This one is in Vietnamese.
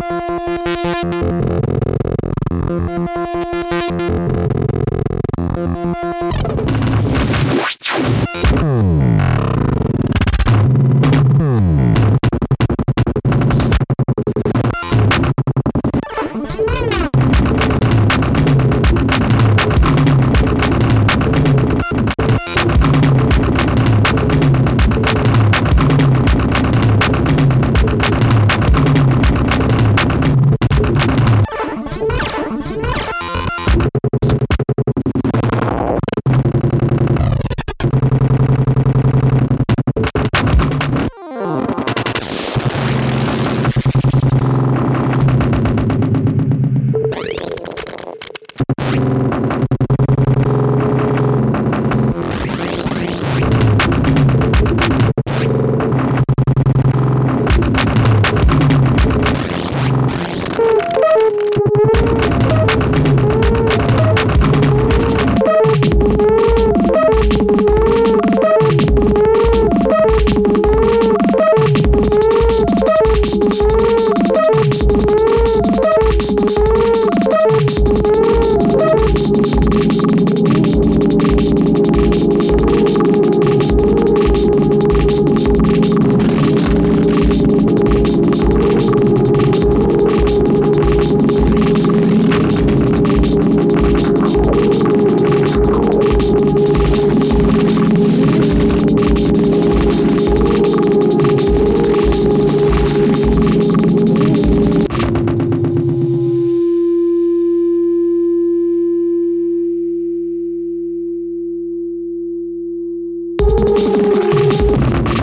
Thank you. よし!